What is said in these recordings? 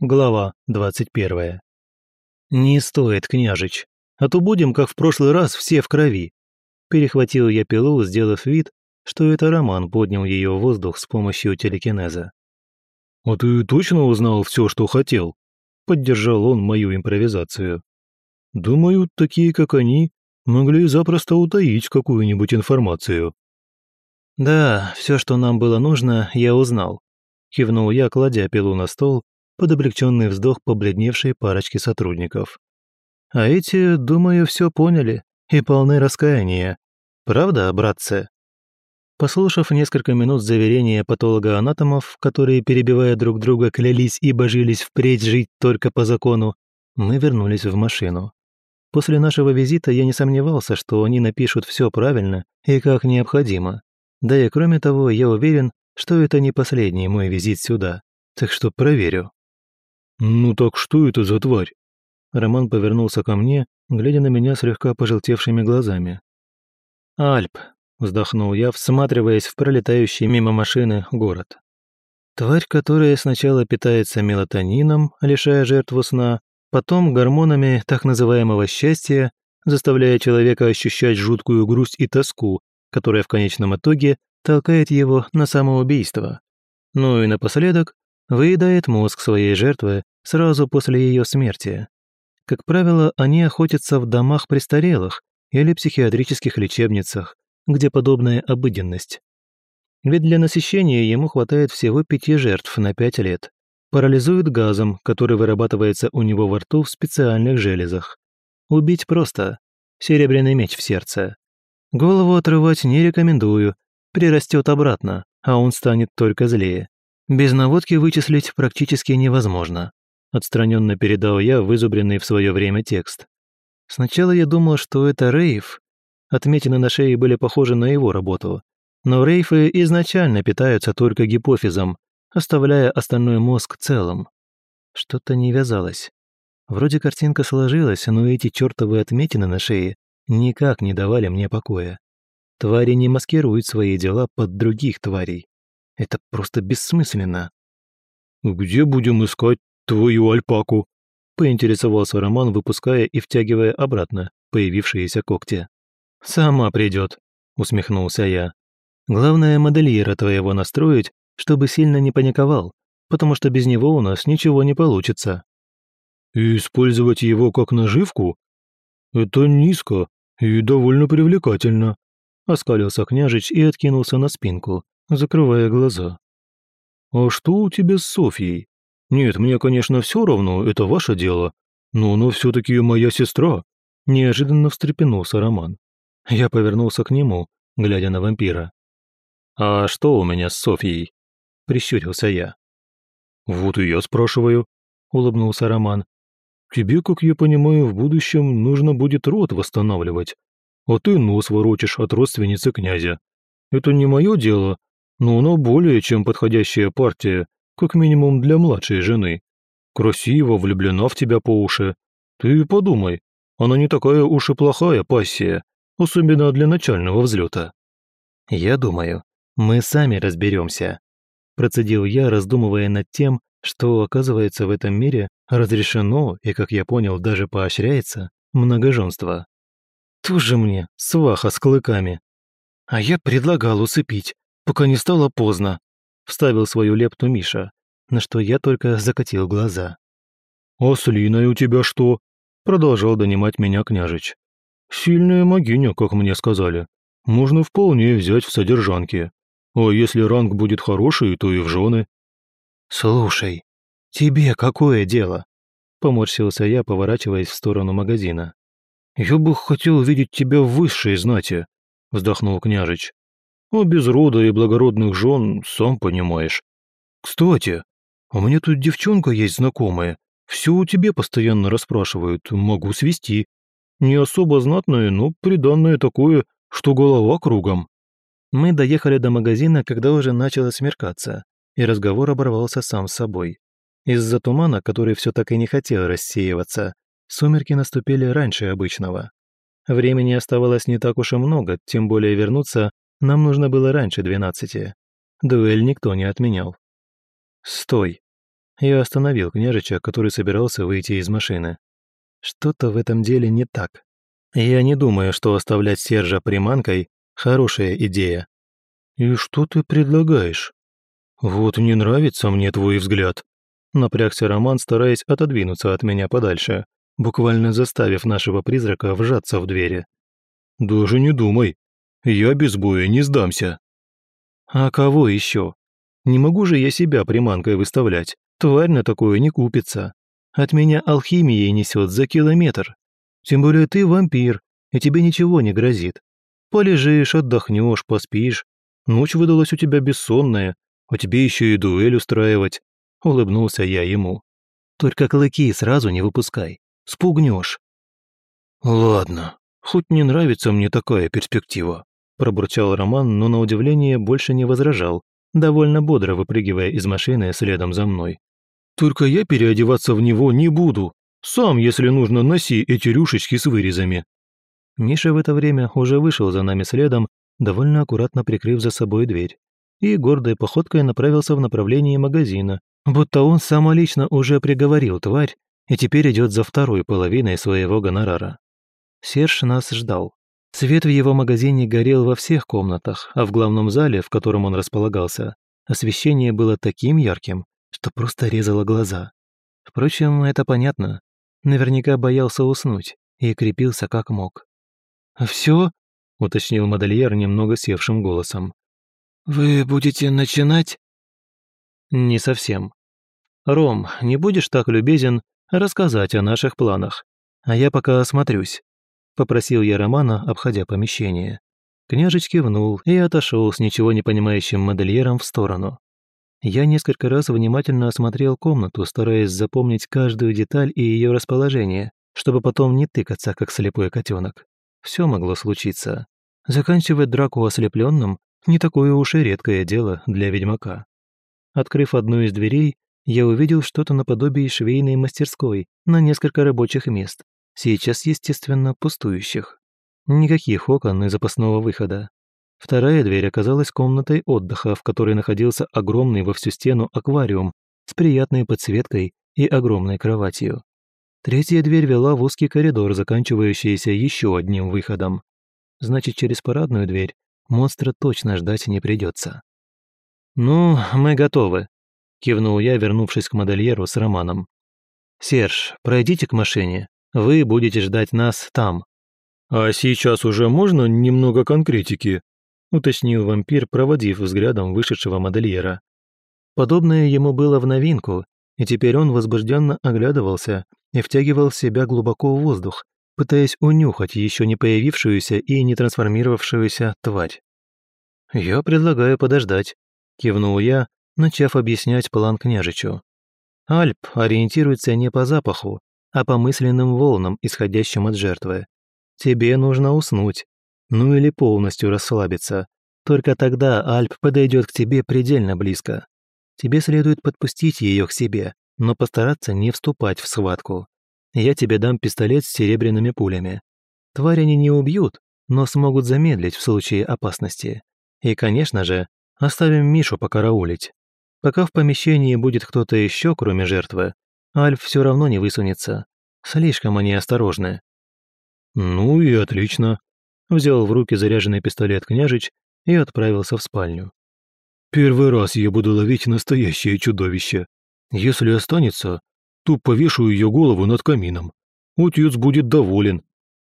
Глава 21. «Не стоит, княжич, а то будем, как в прошлый раз, все в крови». Перехватил я пилу, сделав вид, что это Роман поднял ее в воздух с помощью телекинеза. «А ты точно узнал все, что хотел?» Поддержал он мою импровизацию. «Думаю, такие, как они, могли запросто утаить какую-нибудь информацию». «Да, все, что нам было нужно, я узнал», – кивнул я, кладя пилу на стол под облегченный вздох побледневшей парочки сотрудников. «А эти, думаю, все поняли и полны раскаяния. Правда, братцы?» Послушав несколько минут заверения патолога-анатомов, которые, перебивая друг друга, клялись и божились впредь жить только по закону, мы вернулись в машину. После нашего визита я не сомневался, что они напишут все правильно и как необходимо. Да и кроме того, я уверен, что это не последний мой визит сюда, так что проверю. «Ну так что это за тварь?» Роман повернулся ко мне, глядя на меня слегка пожелтевшими глазами. «Альп», — вздохнул я, всматриваясь в пролетающий мимо машины город. Тварь, которая сначала питается мелатонином, лишая жертву сна, потом гормонами так называемого счастья, заставляя человека ощущать жуткую грусть и тоску, которая в конечном итоге толкает его на самоубийство. Ну и напоследок выедает мозг своей жертвы сразу после ее смерти. Как правило, они охотятся в домах престарелых или психиатрических лечебницах, где подобная обыденность. Ведь для насыщения ему хватает всего пяти жертв на пять лет. Парализует газом, который вырабатывается у него во рту в специальных железах. Убить просто. Серебряный меч в сердце. Голову отрывать не рекомендую. Прирастет обратно, а он станет только злее. Без наводки вычислить практически невозможно. Отстраненно передал я вызубренный в свое время текст. Сначала я думал, что это Рейв. Отметины на шее были похожи на его работу. Но рейфы изначально питаются только гипофизом, оставляя остальной мозг целым. Что-то не вязалось. Вроде картинка сложилась, но эти чертовы отметины на шее никак не давали мне покоя. Твари не маскируют свои дела под других тварей. Это просто бессмысленно. «Где будем искать твою альпаку?» – поинтересовался Роман, выпуская и втягивая обратно появившиеся когти. «Сама придет», – усмехнулся я. «Главное, модельера твоего настроить, чтобы сильно не паниковал, потому что без него у нас ничего не получится». «И использовать его как наживку? Это низко и довольно привлекательно», – оскалился княжич и откинулся на спинку, закрывая глаза. «А что у тебя с Софьей? Нет, мне, конечно, все равно, это ваше дело, но она все-таки моя сестра», – неожиданно встрепенулся Роман. Я повернулся к нему, глядя на вампира. «А что у меня с Софьей?» – прищурился я. «Вот и я спрашиваю», – улыбнулся Роман. «Тебе, как я понимаю, в будущем нужно будет род восстанавливать, а ты нос ворочишь от родственницы князя. Это не мое дело, но она более чем подходящая партия, как минимум для младшей жены. Красиво, влюблена в тебя по уши. Ты подумай, она не такая уж и плохая пассия, особенно для начального взлета. Я думаю, мы сами разберемся. Процедил я, раздумывая над тем, что, оказывается, в этом мире разрешено и, как я понял, даже поощряется многоженство. Тоже мне сваха с клыками. А я предлагал усыпить, пока не стало поздно», — вставил свою лепту Миша, на что я только закатил глаза. «А с Линой у тебя что?» — продолжал донимать меня княжич. «Сильная могиня, как мне сказали. Можно вполне взять в содержанки. А если ранг будет хороший, то и в жены». «Слушай, тебе какое дело?» — поморщился я, поворачиваясь в сторону магазина. «Я бы хотел видеть тебя в высшей знати», — вздохнул княжич. А без рода и благородных жен, сам понимаешь. Кстати, у меня тут девчонка есть знакомая. Все у тебе постоянно расспрашивают, могу свести. Не особо знатное, но приданное такое, что голова кругом». Мы доехали до магазина, когда уже начало смеркаться, и разговор оборвался сам собой. Из-за тумана, который все так и не хотел рассеиваться, сумерки наступили раньше обычного. Времени оставалось не так уж и много, тем более вернуться нам нужно было раньше двенадцати. Дуэль никто не отменял. Стой. Я остановил княжича, который собирался выйти из машины. Что-то в этом деле не так. Я не думаю, что оставлять Сержа приманкой – хорошая идея. «И что ты предлагаешь?» «Вот не нравится мне твой взгляд», – напрягся Роман, стараясь отодвинуться от меня подальше, буквально заставив нашего призрака вжаться в двери. «Даже не думай. Я без боя не сдамся». «А кого еще? Не могу же я себя приманкой выставлять. Тварь на такое не купится. От меня алхимией несет за километр. Тем более ты вампир, и тебе ничего не грозит. Полежишь, отдохнешь, поспишь. Ночь выдалась у тебя бессонная, а тебе еще и дуэль устраивать. Улыбнулся я ему. Только клыки сразу не выпускай. Спугнешь. Ладно, хоть не нравится мне такая перспектива, пробурчал Роман, но на удивление больше не возражал, довольно бодро выпрыгивая из машины следом за мной. Только я переодеваться в него не буду. Сам, если нужно, носи эти рюшечки с вырезами». Миша в это время уже вышел за нами следом, довольно аккуратно прикрыв за собой дверь, и гордой походкой направился в направлении магазина, будто он самолично уже приговорил тварь и теперь идет за второй половиной своего гонорара. Серж нас ждал. Свет в его магазине горел во всех комнатах, а в главном зале, в котором он располагался, освещение было таким ярким, что просто резало глаза. Впрочем, это понятно. Наверняка боялся уснуть и крепился как мог. «Все?» — уточнил модельер немного севшим голосом. «Вы будете начинать?» «Не совсем. Ром, не будешь так любезен рассказать о наших планах, а я пока осмотрюсь», — попросил я Романа, обходя помещение. Княжеч кивнул и отошел с ничего не понимающим модельером в сторону. Я несколько раз внимательно осмотрел комнату, стараясь запомнить каждую деталь и ее расположение, чтобы потом не тыкаться, как слепой котенок. Все могло случиться. Заканчивать драку ослепленным не такое уж и редкое дело для ведьмака. Открыв одну из дверей, я увидел что-то наподобие швейной мастерской на несколько рабочих мест, сейчас, естественно, пустующих. Никаких окон и запасного выхода. Вторая дверь оказалась комнатой отдыха, в которой находился огромный во всю стену аквариум с приятной подсветкой и огромной кроватью. Третья дверь вела в узкий коридор, заканчивающийся еще одним выходом. Значит, через парадную дверь монстра точно ждать не придется. «Ну, мы готовы», — кивнул я, вернувшись к модельеру с Романом. «Серж, пройдите к машине. Вы будете ждать нас там». «А сейчас уже можно немного конкретики?» уточнил вампир, проводив взглядом вышедшего модельера. Подобное ему было в новинку, и теперь он возбужденно оглядывался и втягивал в себя глубоко воздух, пытаясь унюхать еще не появившуюся и не трансформировавшуюся тварь. «Я предлагаю подождать», — кивнул я, начав объяснять план княжичу. Альп ориентируется не по запаху, а по мысленным волнам, исходящим от жертвы. Тебе нужно уснуть, ну или полностью расслабиться. Только тогда Альп подойдет к тебе предельно близко. Тебе следует подпустить ее к себе, но постараться не вступать в схватку. Я тебе дам пистолет с серебряными пулями. Тварь они не убьют, но смогут замедлить в случае опасности. И, конечно же, оставим Мишу покараулить. Пока в помещении будет кто-то еще, кроме жертвы, Альф все равно не высунется. Слишком они осторожны. «Ну и отлично», взял в руки заряженный пистолет княжич и отправился в спальню. «Первый раз я буду ловить настоящее чудовище. Если останется, то повешу ее голову над камином. Отец будет доволен».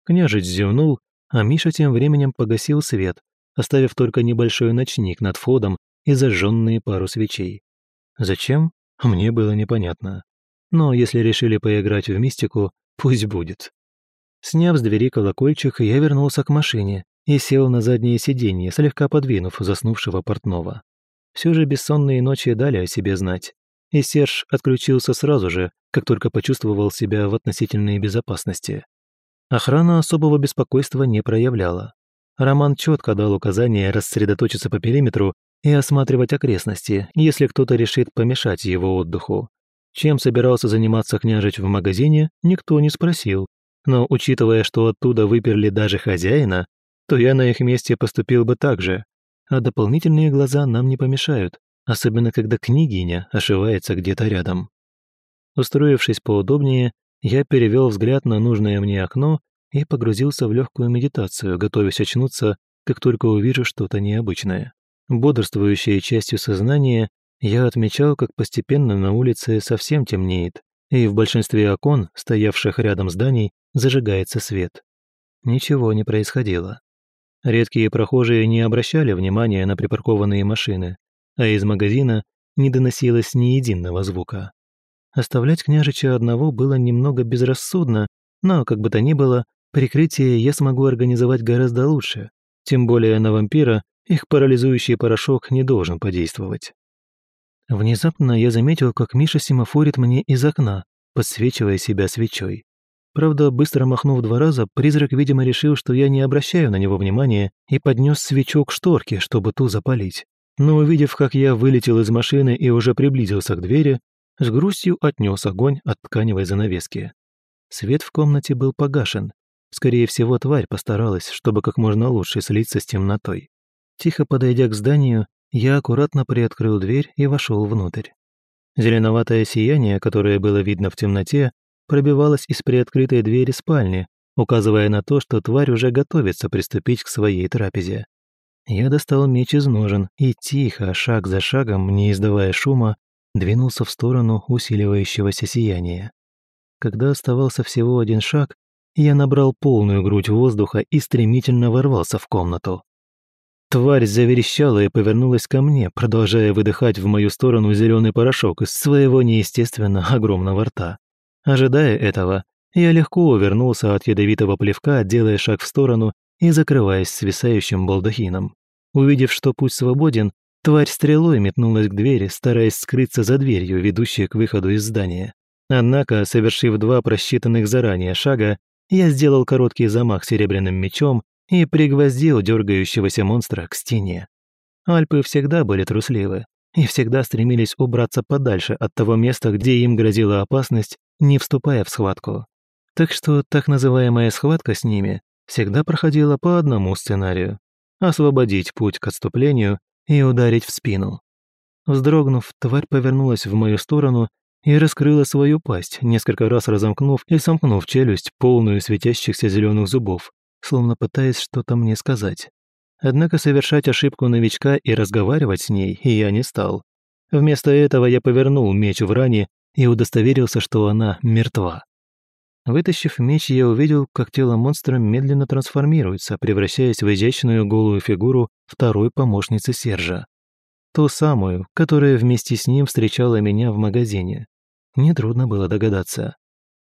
Княжич зевнул, а Миша тем временем погасил свет, оставив только небольшой ночник над входом и зажженные пару свечей. Зачем? Мне было непонятно. Но если решили поиграть в мистику, пусть будет. Сняв с двери колокольчик, я вернулся к машине и сел на заднее сиденье, слегка подвинув заснувшего портного. Все же бессонные ночи дали о себе знать, и Серж отключился сразу же, как только почувствовал себя в относительной безопасности. Охрана особого беспокойства не проявляла. Роман четко дал указание рассредоточиться по периметру и осматривать окрестности, если кто-то решит помешать его отдыху. Чем собирался заниматься княжич в магазине, никто не спросил, но учитывая, что оттуда выперли даже хозяина, то я на их месте поступил бы так же. А дополнительные глаза нам не помешают, особенно когда княгиня ошивается где-то рядом. Устроившись поудобнее, я перевел взгляд на нужное мне окно и погрузился в легкую медитацию, готовясь очнуться, как только увижу что-то необычное. Бодрствующей частью сознания я отмечал, как постепенно на улице совсем темнеет, и в большинстве окон, стоявших рядом зданий, зажигается свет. Ничего не происходило. Редкие прохожие не обращали внимания на припаркованные машины, а из магазина не доносилось ни единого звука. Оставлять княжича одного было немного безрассудно, но, как бы то ни было, прикрытие я смогу организовать гораздо лучше, тем более на вампира их парализующий порошок не должен подействовать. Внезапно я заметил, как Миша семафорит мне из окна, подсвечивая себя свечой. Правда, быстро махнув два раза, призрак, видимо, решил, что я не обращаю на него внимания, и поднес свечу к шторке, чтобы ту запалить. Но увидев, как я вылетел из машины и уже приблизился к двери, с грустью отнес огонь от тканевой занавески. Свет в комнате был погашен. Скорее всего, тварь постаралась, чтобы как можно лучше слиться с темнотой. Тихо подойдя к зданию, я аккуратно приоткрыл дверь и вошел внутрь. Зеленоватое сияние, которое было видно в темноте, пробивалось из приоткрытой двери спальни, указывая на то, что тварь уже готовится приступить к своей трапезе. Я достал меч из ножен и тихо, шаг за шагом, не издавая шума, двинулся в сторону усиливающегося сияния. Когда оставался всего один шаг, я набрал полную грудь воздуха и стремительно ворвался в комнату. Тварь заверещала и повернулась ко мне, продолжая выдыхать в мою сторону зеленый порошок из своего неестественно огромного рта. Ожидая этого, я легко увернулся от ядовитого плевка, делая шаг в сторону и закрываясь свисающим балдахином. Увидев, что путь свободен, тварь стрелой метнулась к двери, стараясь скрыться за дверью, ведущей к выходу из здания. Однако, совершив два просчитанных заранее шага, я сделал короткий замах серебряным мечом и пригвоздил дергающегося монстра к стене. Альпы всегда были трусливы и всегда стремились убраться подальше от того места, где им грозила опасность, не вступая в схватку. Так что так называемая схватка с ними всегда проходила по одному сценарию – освободить путь к отступлению и ударить в спину. Вздрогнув, тварь повернулась в мою сторону и раскрыла свою пасть, несколько раз разомкнув и сомкнув челюсть, полную светящихся зеленых зубов, словно пытаясь что-то мне сказать. Однако совершать ошибку новичка и разговаривать с ней я не стал. Вместо этого я повернул меч в ране и удостоверился, что она мертва. Вытащив меч, я увидел, как тело монстра медленно трансформируется, превращаясь в изящную голую фигуру второй помощницы Сержа. Ту самую, которая вместе с ним встречала меня в магазине. Нетрудно было догадаться.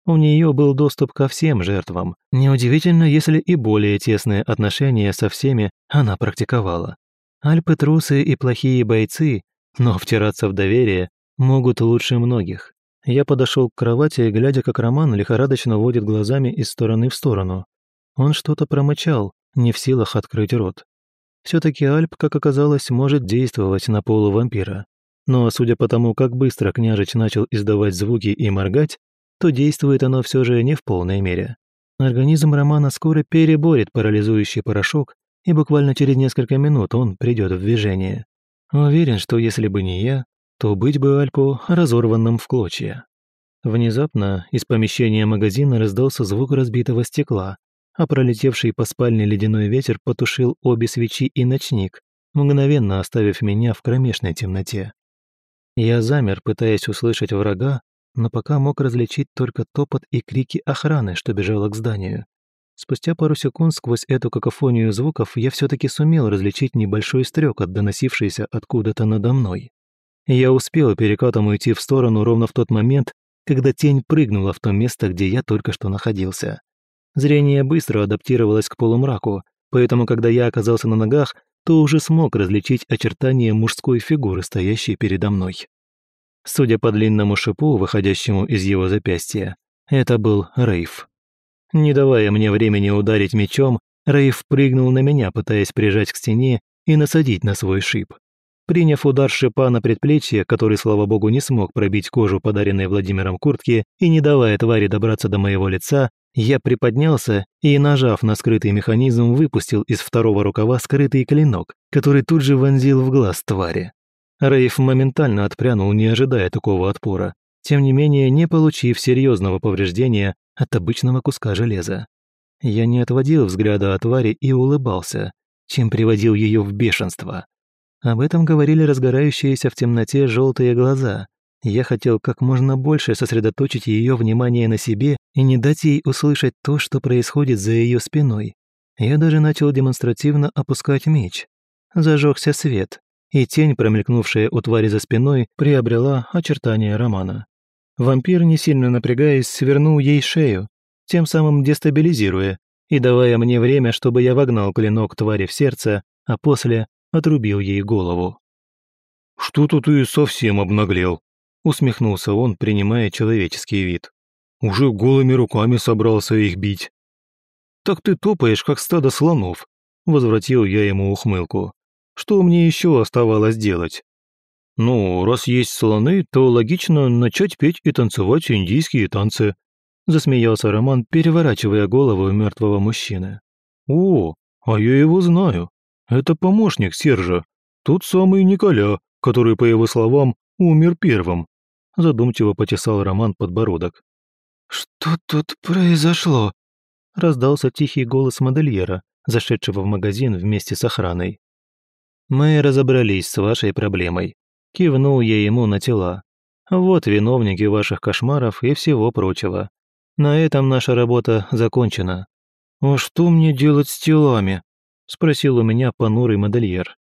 У нее был доступ ко всем жертвам. Неудивительно, если и более тесные отношения со всеми она практиковала. Альпы трусы и плохие бойцы, но втираться в доверие могут лучше многих. Я подошел к кровати, глядя, как Роман лихорадочно водит глазами из стороны в сторону. Он что-то промычал, не в силах открыть рот. Все-таки Альп, как оказалось, может действовать на полувампира. Но судя по тому, как быстро княжич начал издавать звуки и моргать, то действует оно все же не в полной мере. Организм Романа скоро переборет парализующий порошок, и буквально через несколько минут он придет в движение. Уверен, что если бы не я, то быть бы Альпу разорванным в клочья. Внезапно из помещения магазина раздался звук разбитого стекла, а пролетевший по спальне ледяной ветер потушил обе свечи и ночник, мгновенно оставив меня в кромешной темноте. Я замер, пытаясь услышать врага, но пока мог различить только топот и крики охраны, что бежала к зданию. Спустя пару секунд сквозь эту какофонию звуков я все-таки сумел различить небольшой стрекот, доносившийся откуда-то надо мной. Я успел перекатом уйти в сторону ровно в тот момент, когда тень прыгнула в то место, где я только что находился. Зрение быстро адаптировалось к полумраку, поэтому, когда я оказался на ногах, то уже смог различить очертания мужской фигуры, стоящей передо мной. Судя по длинному шипу, выходящему из его запястья, это был Рейв. Не давая мне времени ударить мечом, Рейв прыгнул на меня, пытаясь прижать к стене и насадить на свой шип. Приняв удар шипа на предплечье, который, слава богу, не смог пробить кожу, подаренной Владимиром куртки, и не давая твари добраться до моего лица, я приподнялся и, нажав на скрытый механизм, выпустил из второго рукава скрытый клинок, который тут же вонзил в глаз твари. Рейф моментально отпрянул, не ожидая такого отпора, тем не менее не получив серьезного повреждения от обычного куска железа. Я не отводил взгляда от твари и улыбался, чем приводил ее в бешенство. Об этом говорили разгорающиеся в темноте желтые глаза. Я хотел как можно больше сосредоточить ее внимание на себе и не дать ей услышать то, что происходит за ее спиной. Я даже начал демонстративно опускать меч. Зажегся свет, и тень, промелькнувшая у твари за спиной, приобрела очертания романа. Вампир, не сильно напрягаясь, свернул ей шею, тем самым дестабилизируя и давая мне время, чтобы я вогнал клинок твари в сердце, а после отрубил ей голову. «Что-то ты совсем обнаглел», — усмехнулся он, принимая человеческий вид. «Уже голыми руками собрался их бить». «Так ты топаешь, как стадо слонов», — возвратил я ему ухмылку. «Что мне еще оставалось делать?» «Ну, раз есть слоны, то логично начать петь и танцевать индийские танцы», засмеялся Роман, переворачивая голову мертвого мужчины. «О, а я его знаю. Это помощник Сержа. Тот самый Николя, который, по его словам, умер первым». Задумчиво потесал Роман подбородок. «Что тут произошло?» раздался тихий голос модельера, зашедшего в магазин вместе с охраной. «Мы разобрались с вашей проблемой», — кивнул я ему на тела. «Вот виновники ваших кошмаров и всего прочего. На этом наша работа закончена». «А что мне делать с телами?» – спросил у меня понурый модельер.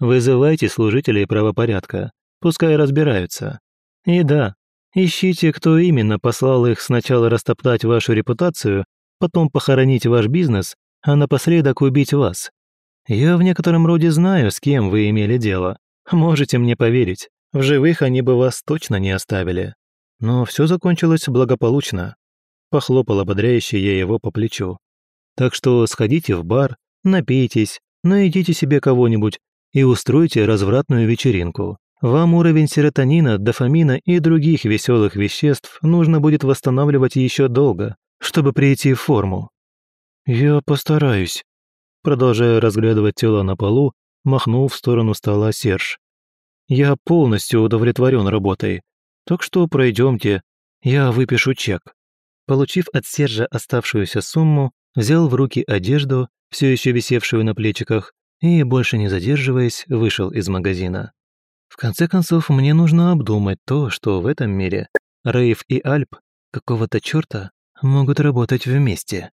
«Вызывайте служителей правопорядка, пускай разбираются. И да, ищите, кто именно послал их сначала растоптать вашу репутацию, потом похоронить ваш бизнес, а напоследок убить вас. Я в некотором роде знаю, с кем вы имели дело. Можете мне поверить, в живых они бы вас точно не оставили. Но все закончилось благополучно. Похлопал ободряюще я его по плечу. «Так что сходите в бар, напейтесь, найдите себе кого-нибудь и устройте развратную вечеринку. Вам уровень серотонина, дофамина и других веселых веществ нужно будет восстанавливать еще долго, чтобы прийти в форму». «Я постараюсь», продолжая разглядывать тело на полу, махнул в сторону стола Серж. «Я полностью удовлетворен работой, так что пройдемте, я выпишу чек». Получив от Сержа оставшуюся сумму, взял в руки одежду, все еще висевшую на плечиках, и, больше не задерживаясь, вышел из магазина. В конце концов, мне нужно обдумать то, что в этом мире Рейв и Альп какого-то черта могут работать вместе.